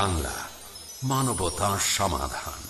বাংলা মানবতা সমাধান।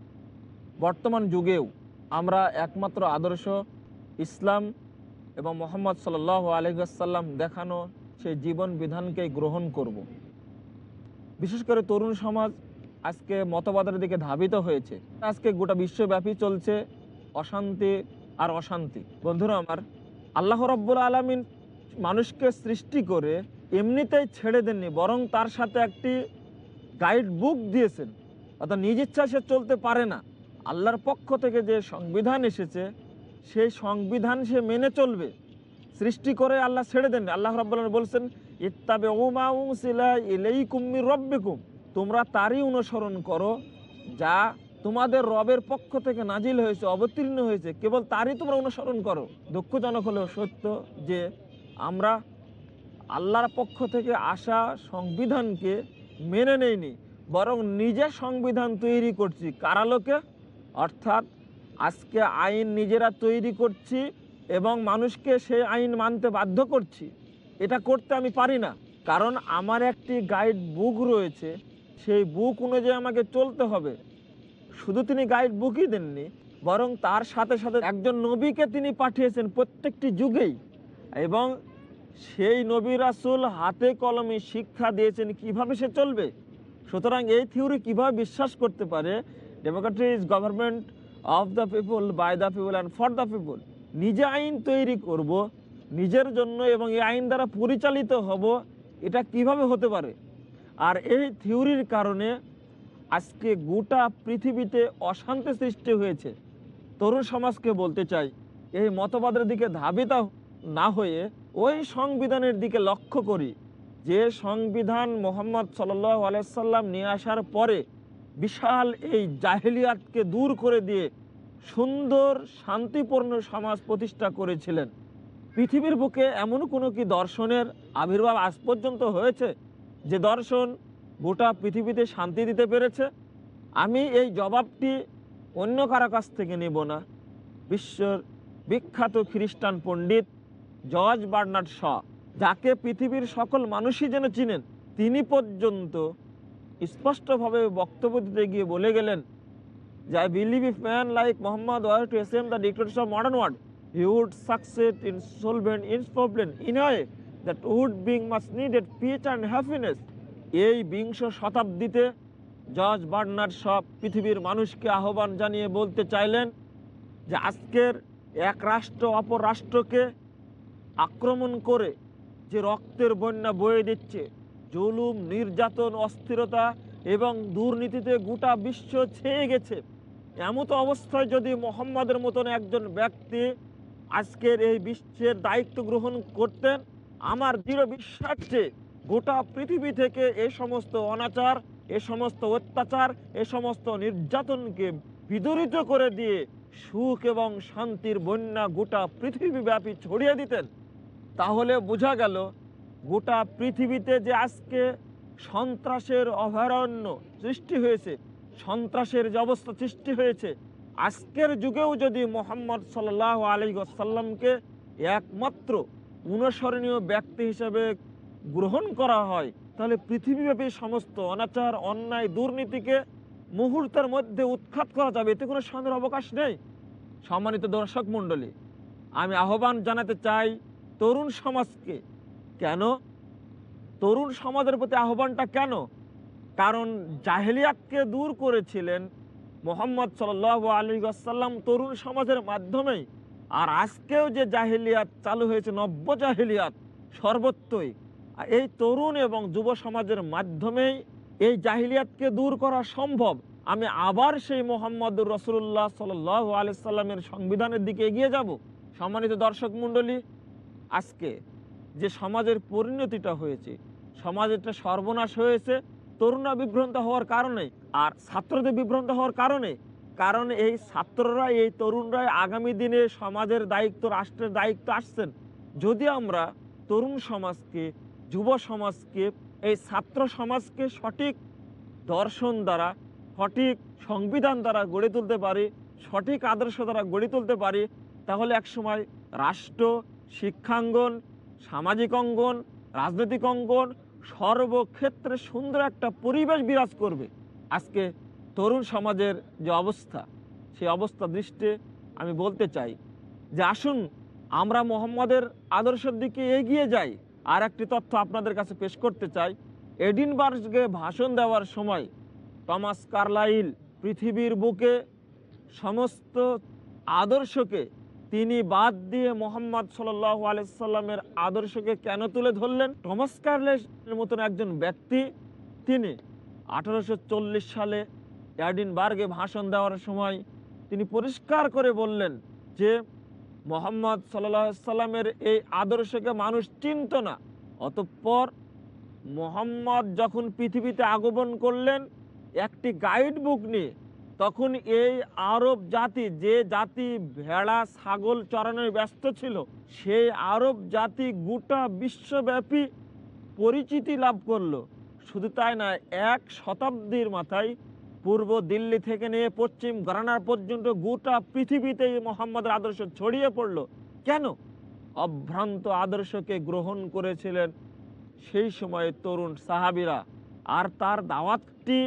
বর্তমান যুগেও আমরা একমাত্র আদর্শ ইসলাম এবং মোহাম্মদ সাল আলহাসাল্লাম দেখানো সেই জীবন বিধানকেই গ্রহণ করব। বিশেষ করে তরুণ সমাজ আজকে মতবাদের দিকে ধাবিত হয়েছে। আজকে গোটা বিশ্বব্যাপী চলছে অশান্তি আর অশান্তি। বন্ধুরা আমার, আল্লাহ রব্বুল আলমিন মানুষকে সৃষ্টি করে এমনিতেই ছেড়ে দেননি, বরং তার সাথে একটি গাইড বুক দিয়েছেন। অর্থাৎ নিজ ইচ্ছা সে চলতে পারে না। আল্লাহর পক্ষ থেকে যে সংবিধান এসেছে, সেই সংবিধান সে মেনে চলবে। সৃষ্টি করে আল্লাহ ছেড়ে দেন আল্লাহ রব্বাল বলছেন ইত্তাবে ইলেই কুম্মি রব্বিকুম। তোমরা তারই অনুসরণ করো, যা তোমাদের রবের পক্ষ থেকে নাজিল হয়েছে, অবতীর্ণ হয়েছে। কেবল তারই তোমরা অনুসরণ করো। দুঃখজনক হলেও সত্য যে আমরা আল্লাহর পক্ষ থেকে আসা সংবিধানকে মেনে নেইনি, বরং নিজে সংবিধান তৈরি করছি। কারালোকে অর্থাৎ আজকে আইন নিজেরা তৈরি করছি এবং মানুষকে সেই আইন মানতে বাধ্য করছি। এটা করতে আমি পারি না। কারণ আমার একটি গাইড বুক রয়েছে। সেই বুক অনুযায়ী আমাকে চলতে হবে। শুধু তিনি গাইড বুকই দেননি, বরং তার সাথে সাথে একজন নবীকে তিনি পাঠিয়েছেন প্রত্যেকটি যুগেই। এবং সেই নবী রাসুল হাতে কলমে শিক্ষা দিয়েছেন কীভাবে সে চলবে। সুতরাং এই থিওরি কীভাবে বিশ্বাস করতে পারে democratic is government of the people by the people and for the people নিজে আইন তৈরি করব, নিজের জন্য এবং এই আইন দ্বারা পরিচালিত হব, এটা কীভাবে হতে পারে? আর এই থিওরির কারণে আজকে গোটা পৃথিবীতে অশান্তি সৃষ্টি হয়েছে। তরুণ সমাজকে বলতে চাই, এই মতবাদের দিকে ধাবিত না হয়ে ওই সংবিধানের দিকে লক্ষ্য করি, যে সংবিধান মোহাম্মদ সাল আলাইসাল্লাম নিয়ে আসার পরে বিশাল এই জাহেলিয়াতকে দূর করে দিয়ে সুন্দর, শান্তিপূর্ণ সমাজ প্রতিষ্ঠা করেছিলেন। পৃথিবীর বুকে এমন কোনো কি দর্শনের আবির্ভাব আজ পর্যন্ত হয়েছে? যে দর্শন গোটা পৃথিবীতে শান্তি দিতে পেরেছে? আমি এই জবাবটি অন্য কারও কাছ থেকে নেব না। বিশ্বর বিখ্যাত খ্রিস্টান পণ্ডিত জর্জ বার্নার্ড শ, যাকে পৃথিবীর সকল মানুষই যেন চিনেন, তিনি পর্যন্ত স্পষ্টভাবে বক্তব্য দিতে গিয়ে বলে গেলেন যে I believe if man like Muhammad were to assume the dictators of modern world he would succeed in solving in problem in way that would bring much needed peace and happiness এই বিংশ শতাব্দীতে George burner সব পৃথিবীর মানুষকে আহ্বান জানিয়ে বলতে চাইলেন যে আজকের এক রাষ্ট্র অপর রাষ্ট্রকে আক্রমণ করে যে রক্তের বন্যা বয়ে দিচ্ছে জুলুম, নির্যাতন, অস্থিরতা এবং দুর্নীতিতে গোটা বিশ্ব ছেয়ে গেছে। এমত অবস্থায় যদি মোহাম্মদের মতন একজন ব্যক্তি আজকের এই বিশ্বের দায়িত্ব গ্রহণ করতেন, আমার দৃঢ় বিশ্বাস যে গোটা পৃথিবী থেকে এ সমস্ত অনাচার, এ সমস্ত অত্যাচার, এ সমস্ত নির্যাতনকে বিদরিত করে দিয়ে সুখ এবং শান্তির বন্যা গোটা পৃথিবীব্যাপী ছড়িয়ে দিতেন। তাহলে বোঝা গেল গোটা পৃথিবীতে যে আজকে সন্ত্রাসের অভয়ারণ্য সৃষ্টি হয়েছে, সন্ত্রাসের যে অবস্থা সৃষ্টি হয়েছে, আজকের যুগেও যদি মোহাম্মদ সাল্লাহ আলী আসাল্লামকে একমাত্র অনুসরণীয় ব্যক্তি হিসেবে গ্রহণ করা হয়, তাহলে পৃথিবীব্যাপী সমস্ত অনাচার, অন্যায়, দুর্নীতিকে মুহূর্তের মধ্যে উৎখাত করা যাবে। এতে কোনো সন্দেহের অবকাশ নেই। সম্মানিত দর্শক মণ্ডলী, আমি আহ্বান জানাতে চাই তরুণ সমাজকে কেন? তরুণ সমাজের প্রতি আহ্বানটা কেন? কারণ জাহেলিয়াতকে দূর করেছিলেন মোহাম্মদ সাল আলী আসাল্লাম তরুণ সমাজের মাধ্যমেই। আর আজকেও যে জাহেলিয়াত চালু হয়েছে, নব্য জাহেলিয়াত, সর্বত্রই। এই তরুণ এবং যুব সমাজের মাধ্যমেই এই জাহিলিয়াতকে দূর করা সম্ভব। আমি আবার সেই মোহাম্মদুর রসুল্লাহ সাল আলি সাল্লামের সংবিধানের দিকে এগিয়ে যাব। সম্মানিত দর্শক মণ্ডলী, আজকে যে সমাজের পরিণতিটা হয়েছে, সমাজেরটা সর্বনাশ হয়েছে তরুণরা বিভ্রান্ত হওয়ার কারণে আর ছাত্রদের বিভ্রান্ত হওয়ার কারণে। কারণ এই ছাত্ররা এই তরুণরাই আগামী দিনে সমাজের দায়িত্ব, রাষ্ট্রের দায়িত্ব আসছেন। যদি আমরা তরুণ সমাজকে, যুব সমাজকে, এই ছাত্র সমাজকে সঠিক দর্শন দ্বারা, সঠিক সংবিধান দ্বারা গড়ে তুলতে পারি, সঠিক আদর্শ দ্বারা গড়ে তুলতে পারি, তাহলে একসময় রাষ্ট্র, শিক্ষাঙ্গন সামাজিক অঙ্গন, রাজনৈতিক অঙ্গন, সর্বক্ষেত্রে সুন্দর একটা পরিবেশ বিরাজ করবে। আজকে তরুণ সমাজের যে অবস্থা, সেই অবস্থা দৃষ্টে আমি বলতে চাই যে আসুন, আমরা মোহাম্মদের আদর্শের দিকে এগিয়ে যাই। আর একটি তথ্য আপনাদের কাছে পেশ করতে চাই। এডিনবার্গে ভাষণ দেওয়ার সময় টমাস কার্লাইল পৃথিবীর বুকে সমস্ত আদর্শকে তিনি বাদ দিয়ে মোহাম্মদ সাল্লাহ আলাইসাল্লামের আদর্শকে কেন তুলে ধরলেন? টমাস কার্লাইলের মতন একজন ব্যক্তি, তিনি আঠারোশো সালে এডিনবার্গে ভাষণ দেওয়ার সময় তিনি পরিষ্কার করে বললেন যে, মোহাম্মদ সাল্লাহ সাল্লামের এই আদর্শকে মানুষ চিনত না। অতঃপর মোহাম্মদ যখন পৃথিবীতে আগমন করলেন, একটি গাইড বুক নিয়ে তখন এই আরব জাতি, যে জাতি ভেড়া, ছাগল চড়ানোয় ব্যস্ত ছিল, সেই আরব জাতি গোটা বিশ্বব্যাপী পরিচিতি লাভ করল। শুধু তাই না এক শতাব্দীর মাথায় পূর্ব দিল্লি থেকে নিয়ে পশ্চিম গরানার পর্যন্ত গোটা পৃথিবীতে মোহাম্মদের আদর্শ ছড়িয়ে পড়ল। কেন? অভ্রান্ত আদর্শকে গ্রহণ করেছিলেন সেই সময়ে তরুণ সাহাবিরা। আর তার দাওয়াতটি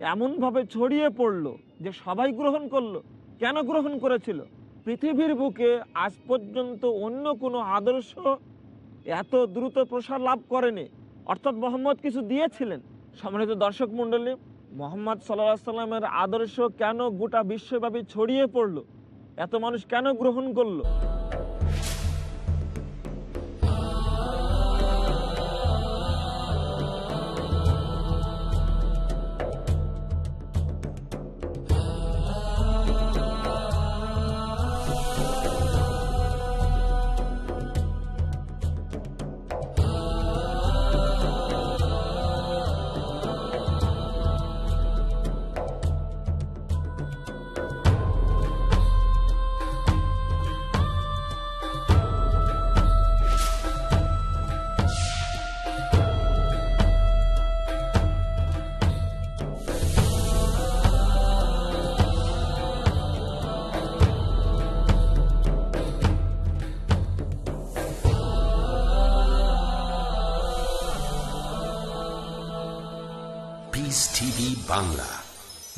এমনভাবে ছড়িয়ে পড়ল যে সবাই গ্রহণ করল। কেন গ্রহণ করেছিল? পৃথিবীর বুকে আজ পর্যন্ত অন্য কোনো আদর্শ এত দ্রুত প্রসার লাভ করেনি। অর্থাৎ মোহাম্মদ কিছু দিয়েছিলেন। সম্মানিত দর্শক মণ্ডলী, মোহাম্মদ সাল্লাহ সাল্লামের আদর্শ কেন গোটা বিশ্বব্যাপী ছড়িয়ে পড়ল? এত মানুষ কেন গ্রহণ করল?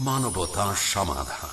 মানবতা সমাধান।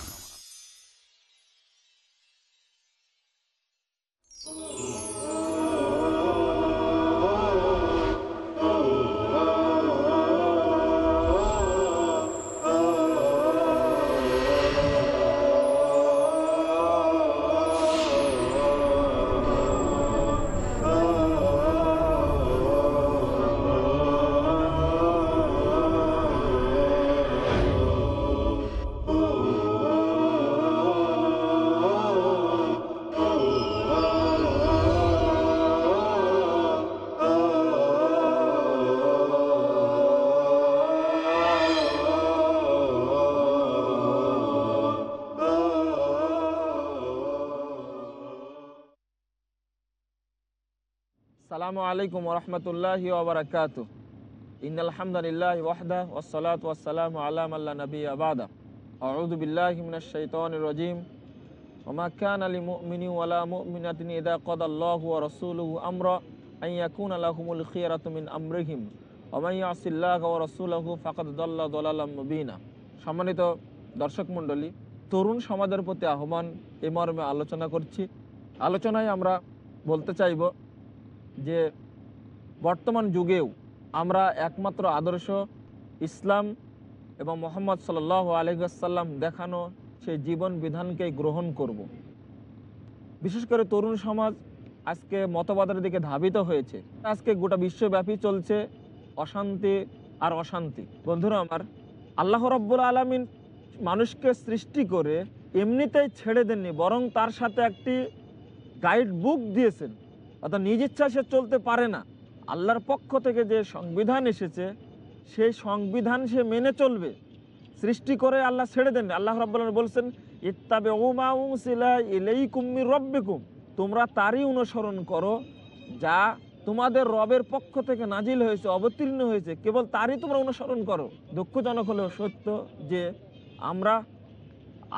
সালামু আলাইকুম রহমতুল্লাহ ওবরাকাত ইন আলহামদুলিল্লাহ ওয়াহদা ওসলাত ওয়াসালাম আলাম আল্লাহ নবী আবাদা আউযুবিল্লাহি মিনাশ শাইতানির রাজিম। ওমা কান আলী মুমিনি ওয়ালা মুমিনাতিন ইদা কদাল্লাহু ওয়া রাসূলুহু আমরা আন ইয়াকুনা লাহুমুল খিয়ারাতু মিন আমরিহিম। ওয়া মান ইয়াসিল্লাহ ওয়া রাসূলুহু ফাকাদ দাল্লা দালালাম মুবিনা। সম্মানিত দর্শক মণ্ডলী, তরুণ সমাজের প্রতি আহ্বান এ মর্মে আলোচনা করছি। আলোচনায় আমরা বলতে চাইব যে বর্তমান যুগেও আমরা একমাত্র আদর্শ ইসলাম এবং মোহাম্মদ সাল আলহাসাল্লাম দেখানো সেই জীবন বিধানকে গ্রহণ করব। বিশেষ করে তরুণ সমাজ আজকে মতবাদের দিকে ধাবিত হয়েছে। আজকে গোটা বিশ্বব্যাপী চলছে অশান্তি আর অশান্তি। বন্ধুরা আমার, আল্লাহ রব্বুল আলমিন মানুষকে সৃষ্টি করে এমনিতেই ছেড়ে দেননি, বরং তার সাথে একটি গাইড বুক দিয়েছেন। অর্থাৎ নিজ ইচ্ছা সে চলতে পারে না। আল্লাহর পক্ষ থেকে যে সংবিধান এসেছে, সেই সংবিধান সে মেনে চলবে। সৃষ্টি করে আল্লাহ ছেড়ে দেন আল্লাহ রব্বুল বলছেন ইত্তাবে ইলেই কুম্মির রব্বিকুম। তোমরা তারই অনুসরণ করো, যা তোমাদের রবের পক্ষ থেকে নাজিল হয়েছে, অবতীর্ণ হয়েছে। কেবল তারই তোমরা অনুসরণ করো। দুঃখজনক হলেও সত্য যে আমরা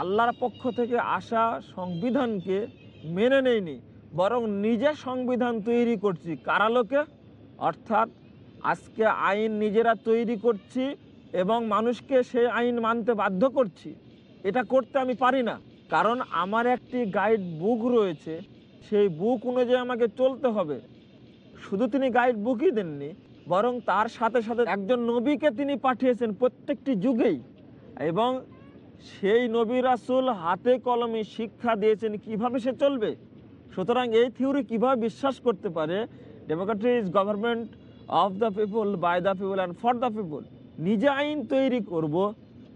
আল্লাহর পক্ষ থেকে আসা সংবিধানকে মেনে নেইনি। বরং নিজের সংবিধান তৈরি করছি। কারালোকে, অর্থাৎ আজকে আইন নিজেরা তৈরি করছি এবং মানুষকে সেই আইন মানতে বাধ্য করছি। এটা করতে আমি পারি না। কারণ আমার একটি গাইড বুক রয়েছে। সেই বুক অনুযায়ী আমাকে চলতে হবে। শুধু তিনি গাইড বুকই দেননি, বরং তার সাথে সাথে একজন নবীকে তিনি পাঠিয়েছেন প্রত্যেকটি যুগেই। এবং সেই নবী রাসুল হাতে কলমে শিক্ষা দিয়েছেন কীভাবে সে চলবে? সুতরাং এই থিওরি কীভাবে বিশ্বাস করতে পারে? Democratic is government of the people by the people and for the people নিজে আইন তৈরি করব,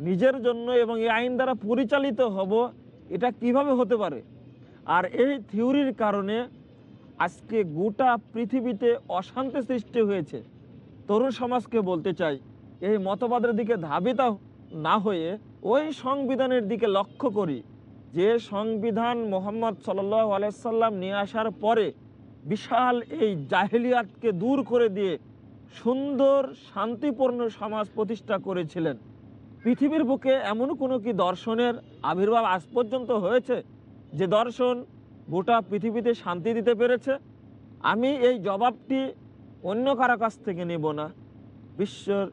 নিজের জন্য এবং এই আইন দ্বারা পরিচালিত হব, এটা কীভাবে হতে পারে? আর এই থিওরির কারণে আজকে গোটা পৃথিবীতে অশান্তি সৃষ্টি হয়েছে। তরুণ সমাজকে বলতে চাই, এই মতবাদের দিকে ধাবিত না হয়ে ওই সংবিধানের দিকে লক্ষ্য করি। যে সংবিধান মোহাম্মদ সাল্ল আলাইসাল্লাম নিয়ে আসার পরে বিশাল এই জাহেলিয়াতকে দূর করে দিয়ে সুন্দর, শান্তিপূর্ণ সমাজ প্রতিষ্ঠা করেছিলেন। পৃথিবীর বুকে এমন কোনো কি দর্শনের আবির্ভাব আজ পর্যন্ত হয়েছে যে দর্শন গোটা পৃথিবীতে শান্তি দিতে পেরেছে? আমি এই জবাবটি অন্য কারও কাছ থেকে নেব না। বিশ্বর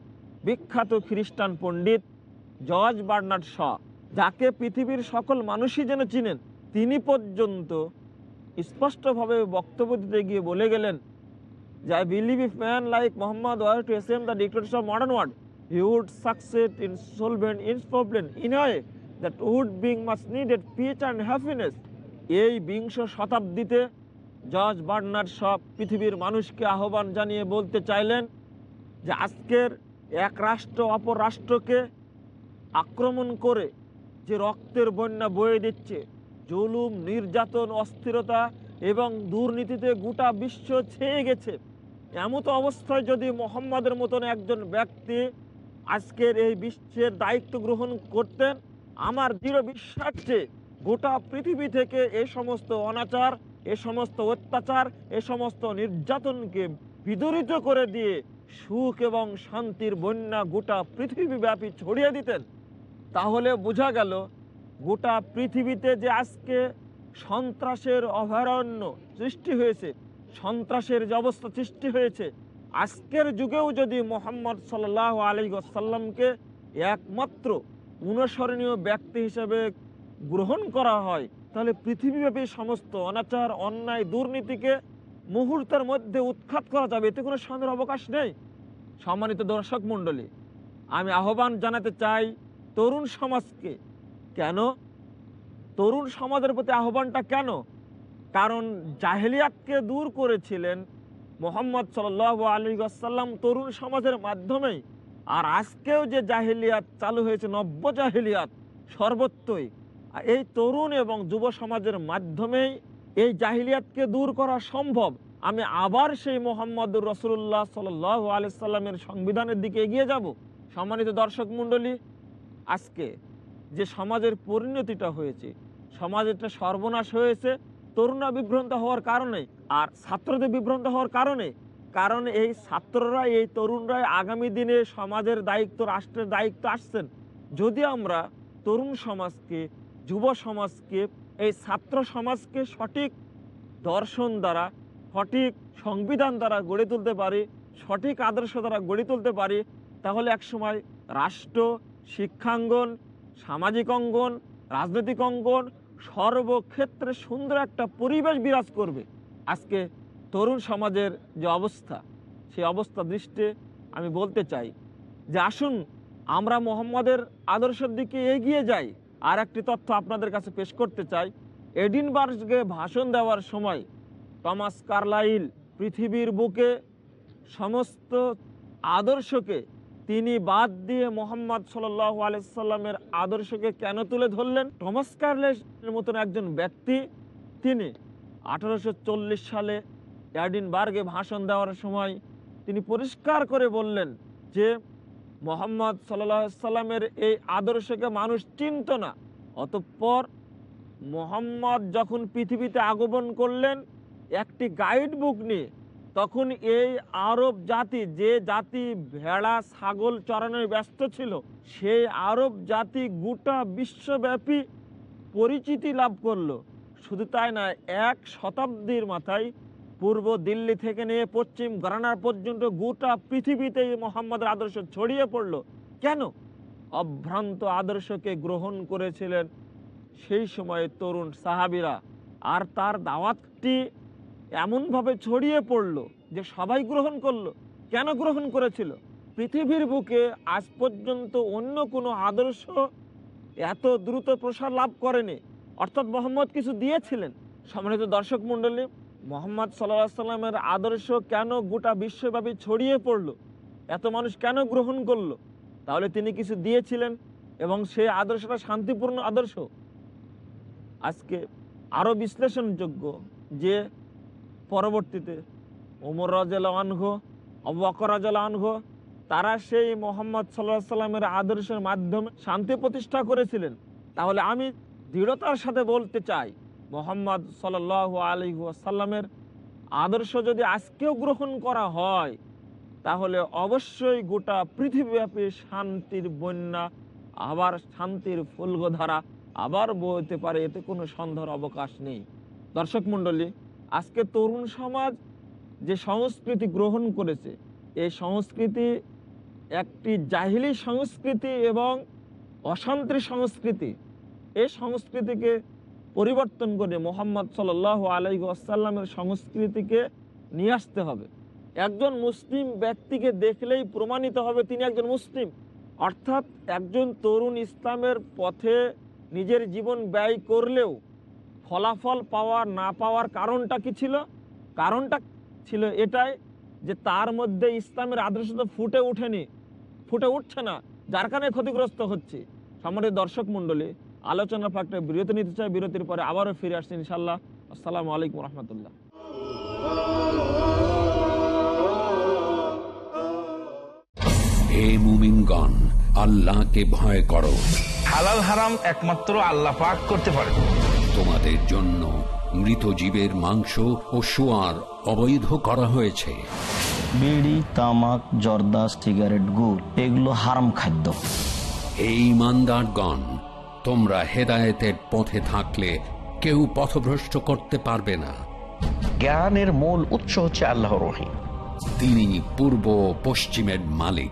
বিখ্যাত খ্রিস্টান পণ্ডিত জর্জ বার্নার্ড শ যাকে পৃথিবীর সকল মানুষই যেন চিনেন, তিনি পর্যন্ত স্পষ্টভাবে বক্তব্য দিতে গিয়ে বলে গেলেন যে I believe if man like Muhammad were to assume the dictators of modern world he would succeed in solving in problem in way that would bring much needed peace and happiness এই বিংশ শতাব্দীতে George burner সব পৃথিবীর মানুষকে আহ্বান জানিয়ে বলতে চাইলেন যে আজকের এক রাষ্ট্র অপর রাষ্ট্রকে আক্রমণ করে যে রক্তের বন্যা বয়ে দিচ্ছে, জুলুম, নির্যাতন, অস্থিরতা এবং দুর্নীতিতে গোটা বিশ্ব ছেয়ে গেছে। এমত অবস্থায় যদি মোহাম্মদের মতন একজন ব্যক্তি আজকের এই বিশ্বের দায়িত্ব গ্রহণ করতেন, আমার দৃঢ় বিশ্বাস যে গোটা পৃথিবী থেকে এ সমস্ত অনাচার, এ সমস্ত অত্যাচার, এ সমস্ত নির্যাতনকে বিদরিত করে দিয়ে সুখ এবং শান্তির বন্যা গোটা পৃথিবীব্যাপী ছড়িয়ে দিতেন। তাহলে বোঝা গেল গোটা পৃথিবীতে যে আজকে সন্ত্রাসের অভয়ারণ্য সৃষ্টি হয়েছে, সন্ত্রাসের যে অবস্থা সৃষ্টি হয়েছে, আজকের যুগেও যদি মোহাম্মদ সাল্লাহ আলী আসাল্লামকে একমাত্র অনুসরণীয় ব্যক্তি হিসেবে গ্রহণ করা হয়, তাহলে পৃথিবীব্যাপী সমস্ত অনাচার, অন্যায়, দুর্নীতিকে মুহূর্তের মধ্যে উৎখাত করা যাবে। এতে কোনো সন্দেহের অবকাশ নেই। সম্মানিত দর্শক মণ্ডলী, আমি আহ্বান জানাতে চাই তরুণ সমাজকে কেন? তরুণ সমাজের প্রতি আহ্বানটা কেন? কারণ জাহেলিয়াতকে দূর করেছিলেন মোহাম্মদ সাল আলী আসাল্লাম তরুণ সমাজের মাধ্যমেই। আর আজকেও যে জাহেলিয়াত চালু হয়েছে, নব্য জাহেলিয়াত সর্বত্রই। এই তরুণ এবং যুব সমাজের মাধ্যমেই এই জাহিলিয়াতকে দূর করা সম্ভব। আমি আবার সেই মোহাম্মদুর রসুল্লাহ সাল আলি সাল্লামের সংবিধানের দিকে এগিয়ে যাব। সম্মানিত দর্শক মণ্ডলী আজকে যে সমাজের পরিণতিটা হয়েছে, সমাজেরটা সর্বনাশ হয়েছে তরুণরা বিভ্রান্ত হওয়ার কারণে আর ছাত্রদের বিভ্রান্ত হওয়ার কারণে। কারণ এই ছাত্ররা এই তরুণরাই আগামী দিনে সমাজের দায়িত্ব, রাষ্ট্রের দায়িত্ব আসছেন। যদি আমরা তরুণ সমাজকে, যুব সমাজকে, এই ছাত্র সমাজকে সঠিক দর্শন দ্বারা, সঠিক সংবিধান দ্বারা গড়ে তুলতে পারি, সঠিক আদর্শ দ্বারা গড়ে তুলতে পারি, তাহলে একসময় রাষ্ট্র শিক্ষাঙ্গন, সামাজিক অঙ্গন, রাজনৈতিক অঙ্গন সর্বক্ষেত্রে সুন্দর একটা পরিবেশ বিরাজ করবে। আজকে তরুণ সমাজের যে অবস্থা, সেই অবস্থা দৃষ্টে আমি বলতে চাই যে আসুন আমরা মোহাম্মদের আদর্শের দিকে এগিয়ে যাই। আর একটি তথ্য আপনাদের কাছে পেশ করতে চাই। এডিনবার্গে ভাষণ দেওয়ার সময় টমাস কার্লাইল পৃথিবীর বুকে সমস্ত আদর্শকে তিনি বাদ দিয়ে মোহাম্মদ সাল্লাহ আলাইসাল্লামের আদর্শকে কেন তুলে ধরলেন? টমাস কার্লাইলের মতন একজন ব্যক্তি তিনি আঠারোশো সালে এডিনবার্গে ভাষণ দেওয়ার সময় তিনি পরিষ্কার করে বললেন যে, মোহাম্মদ সাল্লাহ সাল্লামের এই আদর্শকে মানুষ চিনত না। অতঃপর মোহাম্মদ যখন পৃথিবীতে আগমন করলেন, একটি গাইড বুক নিয়ে তখন এই আরব জাতি, যে জাতি ভেড়া, ছাগল চড়ানোয় ব্যস্ত ছিল, সেই আরব জাতি গোটা বিশ্বব্যাপী পরিচিতি লাভ করল। শুধু তাই না এক শতাব্দীর মাথায় পূর্ব দিল্লি থেকে নিয়ে পশ্চিম গ্রানার পর্যন্ত গোটা পৃথিবীতে মোহাম্মদের আদর্শ ছড়িয়ে পড়ল। কেন? অভ্রান্ত আদর্শকে গ্রহণ করেছিলেন সেই সময়ে তরুণ সাহাবিরা, আর তার দাওয়াতটি এমনভাবে ছড়িয়ে পড়ল যে সবাই গ্রহণ করল। কেন গ্রহণ করেছিল? পৃথিবীর বুকে আজ পর্যন্ত অন্য কোনো আদর্শ এত দ্রুত প্রসার লাভ করেনি। অর্থাৎ মোহাম্মদ কিছু দিয়েছিলেন। সম্মানিত দর্শক মণ্ডলী, মোহাম্মদ সাল্লাহ সাল্লামের আদর্শ কেন গোটা বিশ্বব্যাপী ছড়িয়ে পড়ল? এত মানুষ কেন গ্রহণ করল? তাহলে তিনি কিছু দিয়েছিলেন এবং সেই আদর্শটা শান্তিপূর্ণ আদর্শ? আজকে আরও বিশ্লেষণযোগ্য যে পরবর্তীতে ওমর রাজাল আনঘ আবু বকর রাজাল আনঘ তারা সেই মোহাম্মদ সাল্লাহ সাল্লামের আদর্শের মাধ্যমে শান্তি প্রতিষ্ঠা করেছিলেন। তাহলে আমি দৃঢ়তার সাথে বলতে চাই, মোহাম্মদ সাল আলী সাল্লামের আদর্শ যদি আজকেও গ্রহণ করা হয়, তাহলে অবশ্যই গোটা পৃথিবীব্যাপী শান্তির বন্যা, আবার শান্তির ফুলগধারা আবার বইতে পারে, এতে কোনো সন্দেহের অবকাশ নেই। দর্শক মণ্ডলী, আজকে তরুণ সমাজ যে সংস্কৃতি গ্রহণ করেছে এই সংস্কৃতি একটি জাহিলি সংস্কৃতি এবং অশান্তি সংস্কৃতি। এই সংস্কৃতিকে পরিবর্তন করে মোহাম্মদ সাল আলাই আসাল্লামের সংস্কৃতিকে নিয়ে আসতে হবে। একজন মুসলিম ব্যক্তিকে দেখলেই প্রমাণিত হবে তিনি একজন মুসলিম। অর্থাৎ একজন তরুণ ইসলামের পথে নিজের জীবন ব্যয় করলেও ফলাফল পাওয়ার না পাওয়ার কারণটা কি ছিল? কারণটা ছিল এটাই যে তার মধ্যে ইসলামের আদর্শ তো ফুটে ওঠেনি ফুটে উঠছে না যার কারণে ক্ষতিগ্রস্ত হচ্ছে। সম্মানিত দর্শক মণ্ডলী আলোচনা ফাঁকটা বিরতি নিতে চাই বিরতির পরে আবারও ফিরে আসছি ইনশাল্লাহ আসসালামু আলাইকুম রহমতুল্লাহ। হে মুমিনগণ আল্লাহকে ভয় করো। হালাল হারাম একমাত্র আল্লাহ পাক করতে পারে। তোমাদের জন্য মৃত জীবের মাংস ও সোয়ার অবৈধ করা হয়েছে। বিড়ি তামাক জর্দা সিগারেট গুড় এগুলো হারাম খাদ্য। এই ইমানদারগণ তোমরা হেদায়েতের পথে থাকলে কেউ পথভ্রষ্ট করতে পারবে না। জ্ঞানের মূল উৎস হচ্ছে আল্লাহর রহিম তিনি পূর্ব পশ্চিমের মালিক।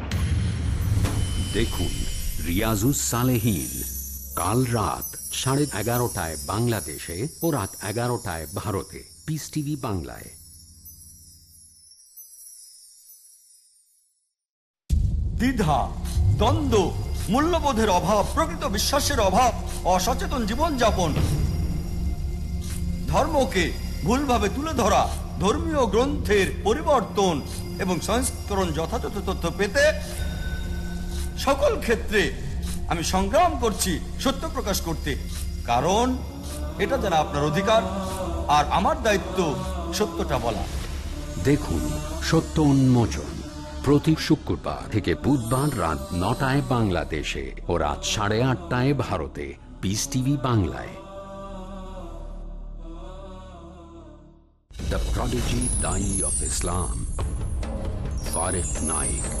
দেখুন, রিয়াজুস সালেহীন। কাল রাত সাড়ে এগারোটায় বাংলাদেশে ও রাত এগারোটায় ভারতে। পিস টিভি বাংলায়। দ্বিধা, দ্বন্দ্ব, মূল্যবোধের অভাব, প্রকৃত বিশ্বাসের অভাব, অসচেতন জীবনযাপন। ধর্মকে ভুলভাবে তুলে ধরা, ধর্মীয় গ্রন্থের পরিবর্তন এবং সংস্করণ যথাযথ তথ্য পেতে সকল ক্ষেত্রে আমি সংগ্রাম করছি, সত্য প্রকাশ করতে। কারণ এটা যেন আপনার অধিকার আর আমার দায়িত্ব সত্যটা বলা। দেখুন, সত্য উন্মোচন প্রতি শুক্রবার থেকে বুধবার রাত নটায় বাংলাদেশে ও রাত সাড়ে আটটায় ভারতে। পিস টিভি বাংলায়। দ্য প্রডিজি দাই অফ ইসলাম ফারেক Naik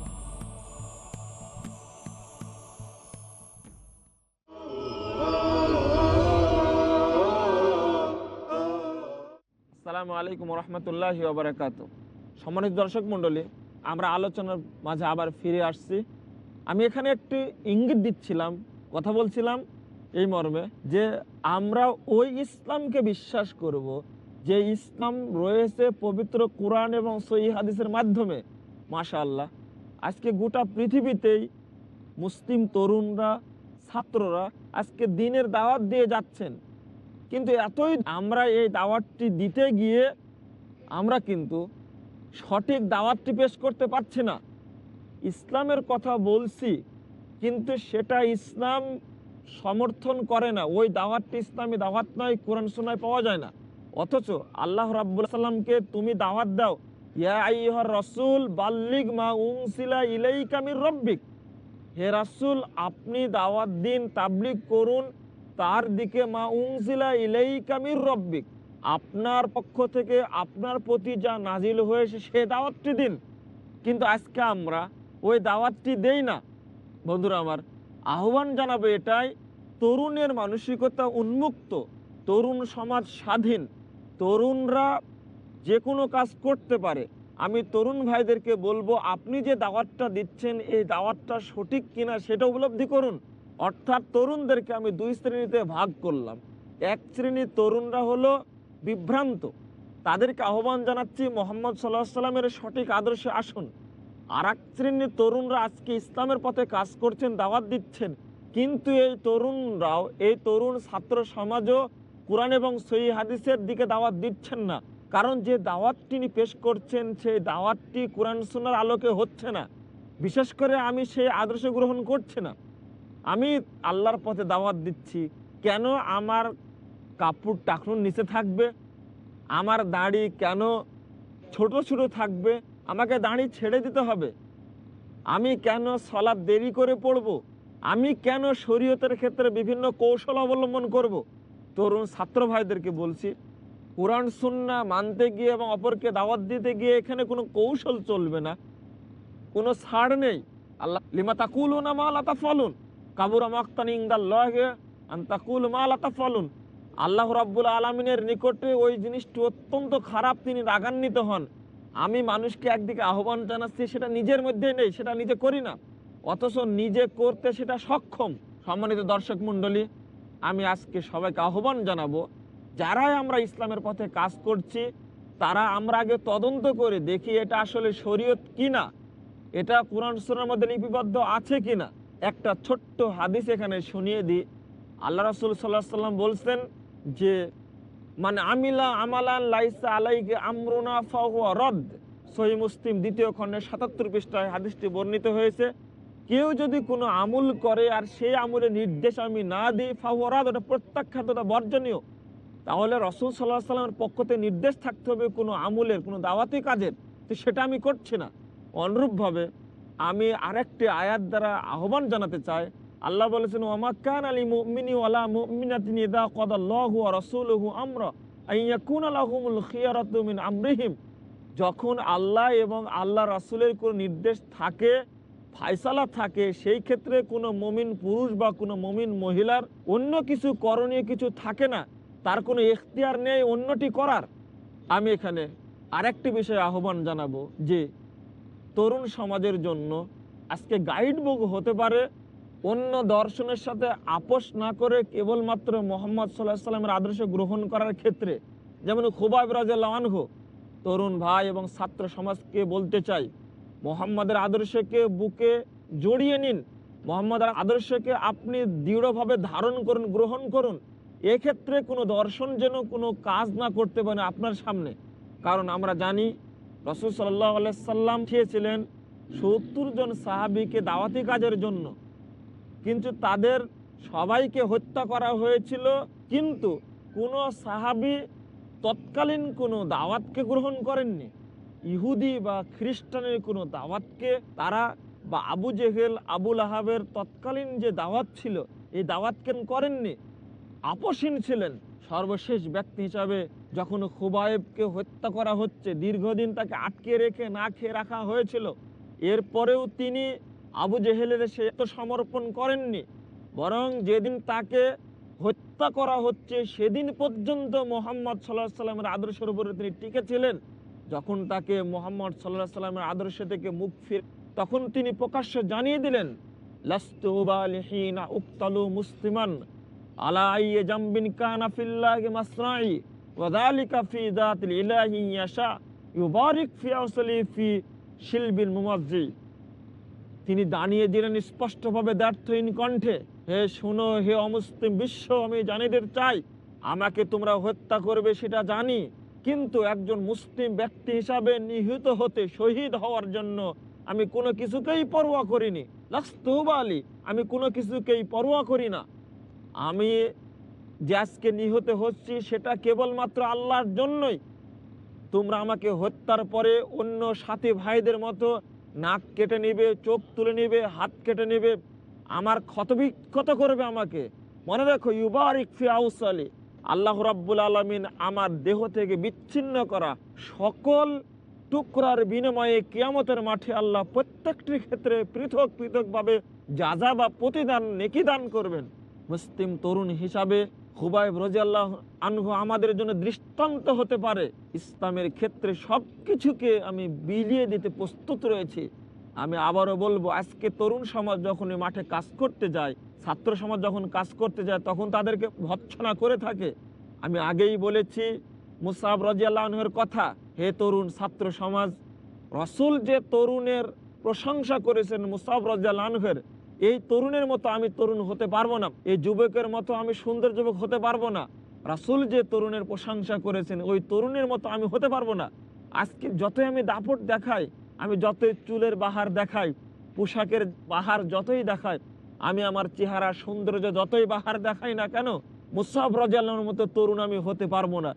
আসসালামু আলাইকুম রহমতুল্লাহ ওবরাকাত। সম্মানিত দর্শক মণ্ডলী, আমরা আলোচনার মাঝে আবার ফিরে আসছি। আমি এখানে একটি ইঙ্গিত দিচ্ছিলাম, কথা বলছিলাম এই মর্মে যে আমরা ওই ইসলামকে বিশ্বাস করব যে ইসলাম রয়েছে পবিত্র কোরআন এবং সই হাদিসের মাধ্যমে, মাশাআল্লাহ। আজকে গোটা পৃথিবীতেই মুসলিম তরুণরা, ছাত্ররা আজকে দিনের দাওয়াত দিয়ে যাচ্ছেন। কিন্তু এতই আমরা এই দাওয়াতটি দিতে গিয়ে আমরা কিন্তু সঠিক দাওয়াতটি পেশ করতে পারছি না। ইসলামের কথা বলছি, কিন্তু সেটা ইসলাম সমর্থন করে না। ওই দাওয়াতটি ইসলামী দাওয়াত নয়, কোরআন শোনায় পাওয়া যায় না। অথচ আল্লাহ রাব্বুল সাল্লামকে তুমি দাওয়াত দাও, ইয়া রসুল বাল্লিক মা উংসিলা ইলাইকামির রব্বিক। হে রাসুল, আপনি দাওয়াত দিন, তাবলিগ করুন তার দিকে মা উংসিলা ইলাই কামির রব্বিক। আপনার পক্ষ থেকে আপনার প্রতি যা নাজিল হয়েছে সে দাওয়াতটি দিন। কিন্তু আজকে আমরা ওই দাওয়াতটি দেই না। বন্ধুরা আমার, আহ্বান জানাবে এটাই, তরুণের মানসিকতা উন্মুক্ত, তরুণ সমাজ স্বাধীন, তরুণরা যে কোনো কাজ করতে পারে। আমি তরুণ ভাইদেরকে বলব, আপনি যে দাওয়াতটা দিচ্ছেন, এই দাওয়াতটা সঠিক কিনা সেটা উপলব্ধি করুন। অর্থাৎ তরুণদেরকে আমি দুই শ্রেণীতে ভাগ করলাম। এক শ্রেণির তরুণরা হলো বিভ্রান্ত। তাদেরকে আহ্বান জানাচ্ছি মোহাম্মদ সাল্লাহ সাল্লামের সঠিক আদর্শে আসুন। আর এক শ্রেণির তরুণরা আজকে ইসলামের পথে কাজ করছেন, দাওয়াত দিচ্ছেন। কিন্তু এই তরুণরাও, এই তরুণ ছাত্র সমাজও কোরআন এবং সই হাদিসের দিকে দাওয়াত দিচ্ছেন না। কারণ যে দাওয়াত তিনি পেশ করছেন, সেই দাওয়াতটি কোরআন সুনার আলোকে হচ্ছে না। বিশেষ করে আমি সেই আদর্শ গ্রহণ করছি না। আমি আল্লাহর পথে দাওয়াত দিচ্ছি। কেন আমার কাপড় টাকনুর নিচে থাকবে? আমার দাড়ি কেন ছোট ছোট থাকবে? আমাকে দাড়ি ছেড়ে দিতে হবে। আমি কেন সলাপ দেরি করে পড়ব? আমি কেন শরীয়তের ক্ষেত্রে বিভিন্ন কৌশল অবলম্বন করব? তরুণ ছাত্র ভাইদেরকে বলছি, কোরআন, সুন্না মানতে গিয়ে এবং অপরকে দাওয়াত দিতে গিয়ে এখানে কোনো কৌশল চলবে না। কোনো ছাড় নেই। আল্লাহ, লিমা তাকুল না মা লাতা ফলুন কাবুর আমাক্তানি ইংদাল্লাহে আন্তাকুল লাতা ফলুন আল্লাহ রাব্বুল আলমিনের নিকটে ওই জিনিসটি অত্যন্ত খারাপ, তিনি রাগান্বিত হন। আমি মানুষকে একদিকে আহ্বান জানাচ্ছি, সেটা নিজের মধ্যে নেই, সেটা নিজে করি না। অথচ নিজে করতে সেটা সক্ষম। সম্মানিত দর্শক মণ্ডলী, আমি আজকে সবাইকে আহ্বান জানাব, যারাই আমরা ইসলামের পথে কাজ করছি, তারা আমরা আগে তদন্ত করে দেখি এটা আসলে শরীয়ত কিনা, এটা কোরআন সুরার মধ্যে লিপিবদ্ধ আছে কিনা। একটা ছোট্ট হাদিস এখানে শুনিয়ে দিই। আল্লাহ রাসুল সাল্লাহ সাল্লাম বলছেন যে মানে আমিলা আমালান লাইসা আলাইকে আমরুনা ফাহুয়া রদ। সহি মুসলিম দ্বিতীয় খণ্ডে সাতাত্তর পৃষ্ঠায় হাদিসটি বর্ণিত হয়েছে, কেউ যদি কোনো আমুল করে আর সেই আমলের নির্দেশ আমি না দিই ফাহুয়ারাদ ওটা প্রত্যাখ্যাত, ওটা বর্জনীয়। তাহলে রসুল সাল্লাহ সাল্লামের পক্ষ থেকে নির্দেশ থাকতে হবে কোনো আমুলের, কোনো দাওয়াতি কাজের। তো সেটা আমি করছি না। অনুরূপভাবে আমি আরেকটি আয়াত দ্বারা আহ্বান জানাতে চাই। আল্লাহ বলেছেন ওমাক্কান আলী মুমিনী ওয়ালা মুমিনাতিন ইদা কদাল্লাহু ওয়া রাসূলুহু আমরা আইয়াকুন লাহুমুল খিয়ারাতু মিন আমরিহিম। যখন আল্লাহ এবং আল্লাহ রাসূলের কোনো নির্দেশ থাকে, ফায়সালা থাকে, সেই ক্ষেত্রে কোনো মমিন পুরুষ বা কোনো মমিন মহিলার অন্য কিছু করণীয় কিছু থাকে না, তার কোনো এখতিয়ার নেই অন্যটি করার। আমি এখানে আরেকটি বিষয়ে আহ্বান জানাব যে তরুণ সমাজের জন্য আজকে গাইড বুক হতে পারে। অন্য দর্শনের সাথে আপোষ না করে কেবলমাত্র মোহাম্মদ সাল্লাহ সাল্লামের আদর্শ গ্রহণ করার ক্ষেত্রে, যেমন খুবাইব রাজু তরুণ ভাই এবং ছাত্র সমাজকে বলতে চাই, মোহাম্মদের আদর্শকে বুকে জড়িয়ে নিন। মোহাম্মদের আদর্শকে আপনি দৃঢ়ভাবে ধারণ করুন, গ্রহণ করুন। এক্ষেত্রে কোনো দর্শন যেন কোনো কাজ না করতে পারে আপনার সামনে। কারণ আমরা জানি রসুল সাল্লাহ সাল্লাম খেয়েছিলেন সত্তর জন সাহাবিকে দাওয়াতি কাজের জন্য। কিন্তু তাদের সবাইকে হত্যা করা হয়েছিল। কিন্তু কোনো সাহাবি তৎকালীন কোনো দাওয়াতকে গ্রহণ করেননি। ইহুদি বা খ্রিস্টানের কোনো দাওয়াতকে তারা বা আবু জেহেল আবুল আহাবের তৎকালীন যে দাওয়াত ছিল, এই দাওয়াতকে করেননি। আপসীন ছিলেন। সর্বশেষ ব্যক্তি হিসাবে যখন খুবায়েবকে হত্যা করা হচ্ছে, দীর্ঘদিন তাকে আটকে রেখে না খেয়ে রাখা হয়েছিল। এরপরেও তিনি আবু জেহেলের সে তো সমর্পণ করেননি, বরং যেদিন তাকে হত্যা করা হচ্ছে, সেদিন পর্যন্ত মোহাম্মদ সাল্লাহ সাল্লামের আদর্শের উপরে তিনি টিকে ছিলেন যখন তাকে মোহাম্মদ সাল্লাহ সাল্লামের আদর্শ থেকে মুখ ফির, তখন তিনি প্রকাশ্য জানিয়ে দিলেন লাস্তুবালিহিনা উক্তালু মুসলিমান। আলা জাম্বিন ইউবারিক ফি তিনি দাঁড়িয়ে দিলেন স্পষ্টভাবে ব্যর্থহীন কণ্ঠে, হে শুনো, হে অমুসলিম বিশ্ব, আমি জানিদের চাই, আমাকে তোমরা হত্যা করবে সেটা জানি, কিন্তু একজন মুসলিম ব্যক্তি হিসাবে নিহত হতে শহীদ হওয়ার জন্য আমি কোনো কিছুকেই পরোয়া করিনি। লাস্তুবালি, আমি কোনো কিছুকেই পরোয়া করি না। আমি যে আজকে নিহত হচ্ছি, সেটা কেবলমাত্র আল্লাহর জন্যই। তোমরা আমাকে হত্যার পরে অন্য সাথী ভাইদের মতো নাক কেটে নিবে, চোখ তুলে নিবে, হাত কেটে নিবে, আমার ক্ষতবিক্ষত করবে আমাকে। মনে রাখো, ইউবারিক ফি আউসালি। আল্লাহ রাব্বুল আলমিন আমার দেহ থেকে বিচ্ছিন্ন করা সকল টুকরার বিনিময়ে কিয়ামতের মাঠে আল্লাহ প্রত্যেকটি ক্ষেত্রে পৃথক পৃথকভাবে যা যা বা প্রতিদান নেকি দান করবেন। মুসলিম তরুণ হিসাবে হুবাইব রাজিয়াল্লাহ আনহু আমাদের জন্য দৃষ্টান্ত হতে পারে। ইসলামের ক্ষেত্রে সব কিছুকে আমি বিলিয়ে দিতে প্রস্তুত রয়েছি। আমি আবারও বলব, আজকে তরুণ সমাজ যখন মাঠে কাজ করতে যায়, ছাত্র সমাজ যখন কাজ করতে যায়, তখন তাদেরকে ভৎসনা করে থাকে। আমি আগেই বলেছি, মুসাব রাজিয়াল্লাহর কথা, হে তরুণ ছাত্র সমাজ, রসুল যে তরুণের প্রশংসা করেছেন মুসাব রাজিয়াল্লাহের এই তরুণের মতো আমি তরুণ হতে পারব না। এই যুবকের মতো আমি সুন্দর যুবক হতে পারব না। রাসুল যে তরুণের প্রশংসা করেছেন, ওই তরুণের মতো আমি হতে পারব না। আজকে যতই আমি দাপট দেখাই, আমি যতই চুলের বাহার দেখাই, পোশাকের বাহার যতই দেখাই, আমি আমার চেহারা সৌন্দর্য যতই বাহার দেখাই না কেন, মুসাফ রাজার মতো তরুণ আমি হতে পারব না।